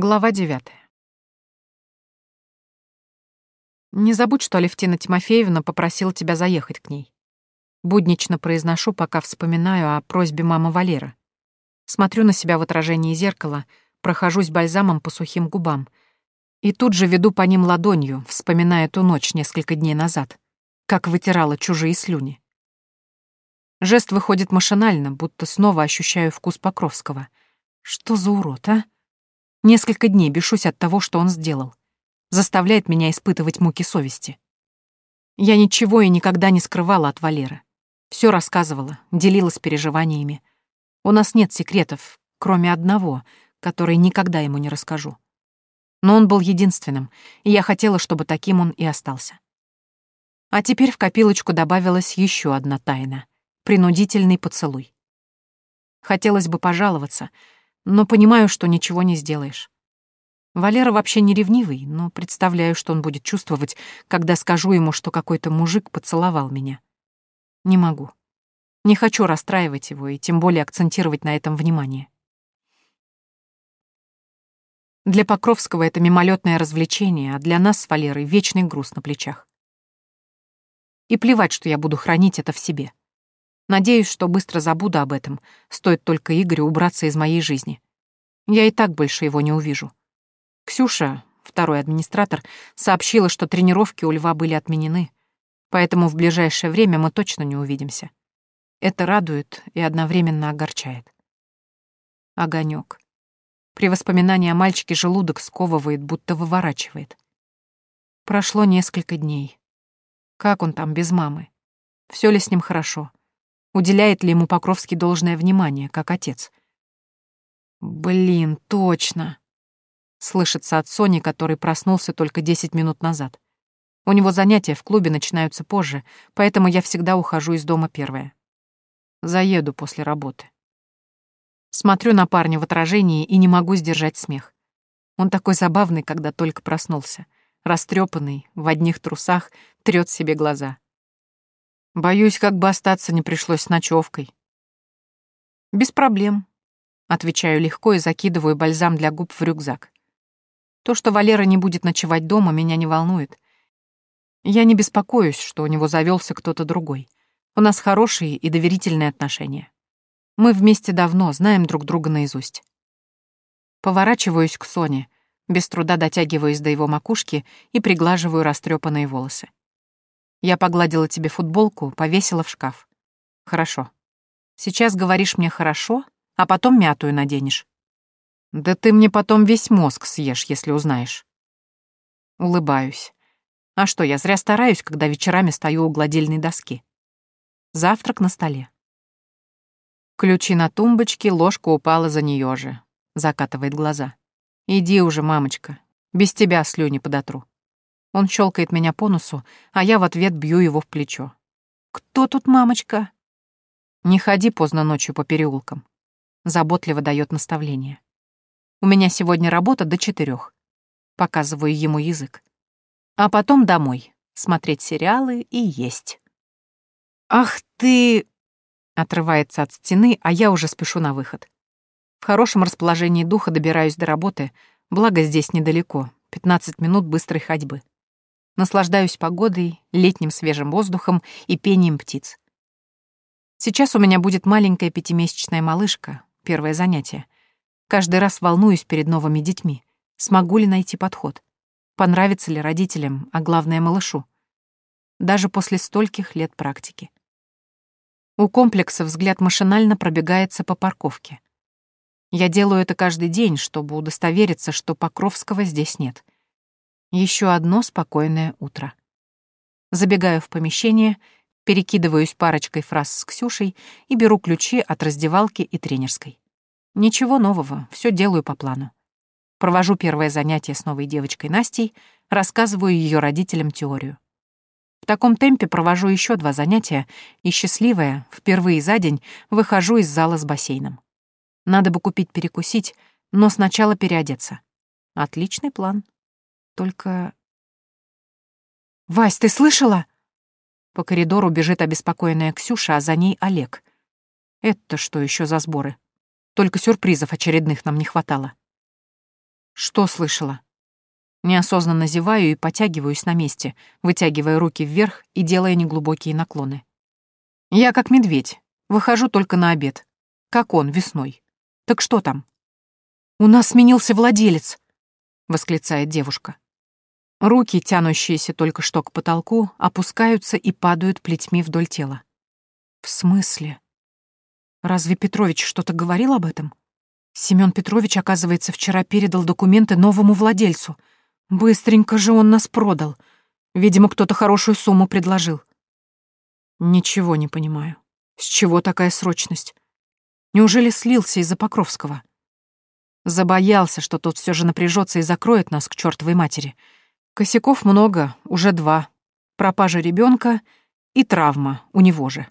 Глава девятая. Не забудь, что Алевтина Тимофеевна попросила тебя заехать к ней. Буднично произношу, пока вспоминаю о просьбе мамы Валеры. Смотрю на себя в отражении зеркала, прохожусь бальзамом по сухим губам. И тут же веду по ним ладонью, вспоминая ту ночь несколько дней назад, как вытирала чужие слюни. Жест выходит машинально, будто снова ощущаю вкус Покровского. Что за урод, а? Несколько дней бешусь от того, что он сделал. Заставляет меня испытывать муки совести. Я ничего и никогда не скрывала от Валеры. Все рассказывала, делилась переживаниями. У нас нет секретов, кроме одного, который никогда ему не расскажу. Но он был единственным, и я хотела, чтобы таким он и остался. А теперь в копилочку добавилась еще одна тайна — принудительный поцелуй. Хотелось бы пожаловаться — но понимаю, что ничего не сделаешь. Валера вообще не ревнивый, но представляю, что он будет чувствовать, когда скажу ему, что какой-то мужик поцеловал меня. Не могу. Не хочу расстраивать его и тем более акцентировать на этом внимание. Для Покровского это мимолетное развлечение, а для нас с Валерой вечный груз на плечах. И плевать, что я буду хранить это в себе. Надеюсь, что быстро забуду об этом, стоит только Игорю убраться из моей жизни. Я и так больше его не увижу. Ксюша, второй администратор, сообщила, что тренировки у Льва были отменены, поэтому в ближайшее время мы точно не увидимся. Это радует и одновременно огорчает. Огонек. При воспоминании о мальчике желудок сковывает, будто выворачивает. Прошло несколько дней. Как он там без мамы? Все ли с ним хорошо? Уделяет ли ему Покровский должное внимание, как отец? «Блин, точно!» Слышится от Сони, который проснулся только 10 минут назад. У него занятия в клубе начинаются позже, поэтому я всегда ухожу из дома первая. Заеду после работы. Смотрю на парня в отражении и не могу сдержать смех. Он такой забавный, когда только проснулся. Растрепанный, в одних трусах, трёт себе глаза. Боюсь, как бы остаться не пришлось с ночевкой. Без проблем. Отвечаю легко и закидываю бальзам для губ в рюкзак. То, что Валера не будет ночевать дома, меня не волнует. Я не беспокоюсь, что у него завелся кто-то другой. У нас хорошие и доверительные отношения. Мы вместе давно, знаем друг друга наизусть. Поворачиваюсь к Соне, без труда дотягиваюсь до его макушки и приглаживаю растрепанные волосы. Я погладила тебе футболку, повесила в шкаф. Хорошо. Сейчас говоришь мне «хорошо», а потом мятую наденешь. Да ты мне потом весь мозг съешь, если узнаешь. Улыбаюсь. А что, я зря стараюсь, когда вечерами стою у гладильной доски. Завтрак на столе. Ключи на тумбочке, ложка упала за нее же. Закатывает глаза. Иди уже, мамочка. Без тебя слюни подотру. Он щелкает меня по носу, а я в ответ бью его в плечо. «Кто тут мамочка?» «Не ходи поздно ночью по переулкам заботливо дает наставление. У меня сегодня работа до четырех. Показываю ему язык. А потом домой, смотреть сериалы и есть. «Ах ты...» Отрывается от стены, а я уже спешу на выход. В хорошем расположении духа добираюсь до работы, благо здесь недалеко, 15 минут быстрой ходьбы. Наслаждаюсь погодой, летним свежим воздухом и пением птиц. Сейчас у меня будет маленькая пятимесячная малышка, первое занятие. Каждый раз волнуюсь перед новыми детьми. Смогу ли найти подход? Понравится ли родителям, а главное, малышу? Даже после стольких лет практики. У комплекса взгляд машинально пробегается по парковке. Я делаю это каждый день, чтобы удостовериться, что Покровского здесь нет. Еще одно спокойное утро. Забегаю в помещение — перекидываюсь парочкой фраз с Ксюшей и беру ключи от раздевалки и тренерской. Ничего нового, все делаю по плану. Провожу первое занятие с новой девочкой Настей, рассказываю ее родителям теорию. В таком темпе провожу еще два занятия и, счастливая, впервые за день выхожу из зала с бассейном. Надо бы купить перекусить, но сначала переодеться. Отличный план. Только... «Вась, ты слышала?» По коридору бежит обеспокоенная Ксюша, а за ней Олег. Это что еще за сборы? Только сюрпризов очередных нам не хватало. Что слышала? Неосознанно зеваю и потягиваюсь на месте, вытягивая руки вверх и делая неглубокие наклоны. Я как медведь, выхожу только на обед. Как он, весной. Так что там? «У нас сменился владелец!» — восклицает девушка. Руки, тянущиеся только что к потолку, опускаются и падают плетьми вдоль тела. В смысле? Разве Петрович что-то говорил об этом? Семён Петрович, оказывается, вчера передал документы новому владельцу. Быстренько же он нас продал. Видимо, кто-то хорошую сумму предложил. Ничего не понимаю. С чего такая срочность? Неужели слился из-за Покровского? Забоялся, что тот все же напряжется и закроет нас к чертовой матери. Косяков много, уже два. Пропажа ребенка и травма у него же.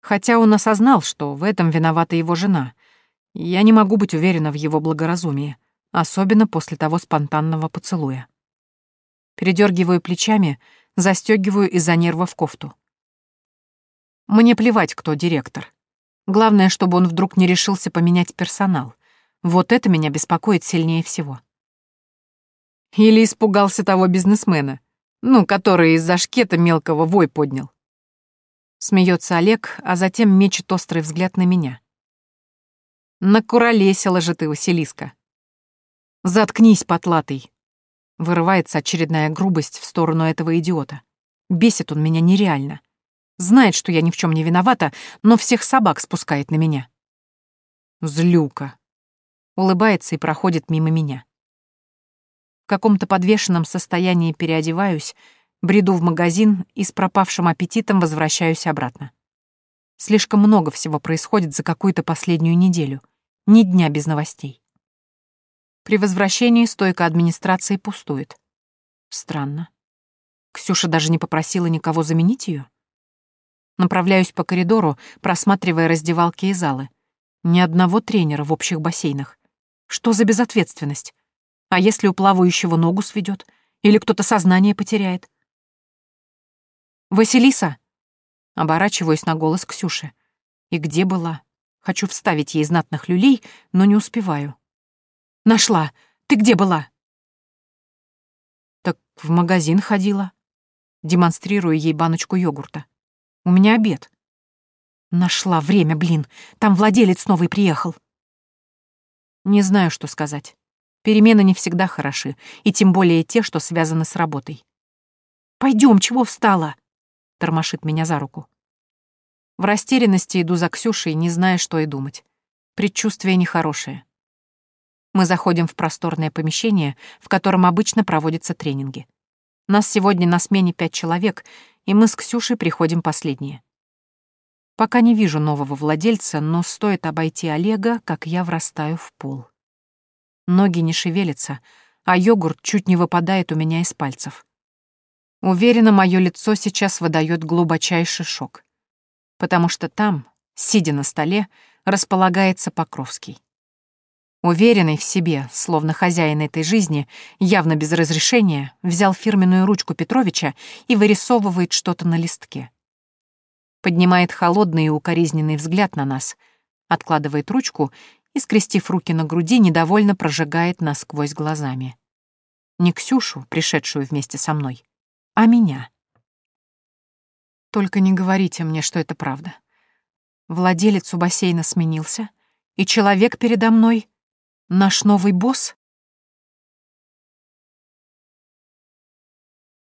Хотя он осознал, что в этом виновата его жена. Я не могу быть уверена в его благоразумии, особенно после того спонтанного поцелуя. Передергиваю плечами, застегиваю из-за нервов кофту. Мне плевать, кто директор. Главное, чтобы он вдруг не решился поменять персонал. Вот это меня беспокоит сильнее всего. Или испугался того бизнесмена, ну, который из-за шкета мелкого вой поднял. Смеется Олег, а затем мечет острый взгляд на меня. Накуролесила же ты, Василиска. Заткнись, потлатый. Вырывается очередная грубость в сторону этого идиота. Бесит он меня нереально. Знает, что я ни в чем не виновата, но всех собак спускает на меня. Злюка. Улыбается и проходит мимо меня. В каком-то подвешенном состоянии переодеваюсь, Бреду в магазин и с пропавшим аппетитом возвращаюсь обратно. Слишком много всего происходит за какую-то последнюю неделю. Ни дня без новостей. При возвращении стойка администрации пустует. Странно. Ксюша даже не попросила никого заменить ее. Направляюсь по коридору, просматривая раздевалки и залы. Ни одного тренера в общих бассейнах. Что за безответственность? А если у плавающего ногу сведет? Или кто-то сознание потеряет? «Василиса!» Оборачиваюсь на голос Ксюши. И где была? Хочу вставить ей знатных люлей, но не успеваю. «Нашла! Ты где была?» «Так в магазин ходила». Демонстрирую ей баночку йогурта. «У меня обед». «Нашла время, блин! Там владелец новый приехал». Не знаю, что сказать. Перемены не всегда хороши, и тем более те, что связаны с работой. Пойдем, чего встала?» тормошит меня за руку. В растерянности иду за Ксюшей, не зная, что и думать. Предчувствие нехорошее. Мы заходим в просторное помещение, в котором обычно проводятся тренинги. Нас сегодня на смене пять человек, и мы с Ксюшей приходим последние. Пока не вижу нового владельца, но стоит обойти Олега, как я врастаю в пол. Ноги не шевелятся, а йогурт чуть не выпадает у меня из пальцев. Уверена, мое лицо сейчас выдает глубочайший шок. Потому что там, сидя на столе, располагается Покровский. Уверенный в себе, словно хозяин этой жизни, явно без разрешения, взял фирменную ручку Петровича и вырисовывает что-то на листке. Поднимает холодный и укоризненный взгляд на нас, откладывает ручку и, скрестив руки на груди, недовольно прожигает насквозь глазами. Не Ксюшу, пришедшую вместе со мной, а меня. Только не говорите мне, что это правда. Владелец у бассейна сменился, и человек передо мной — наш новый босс?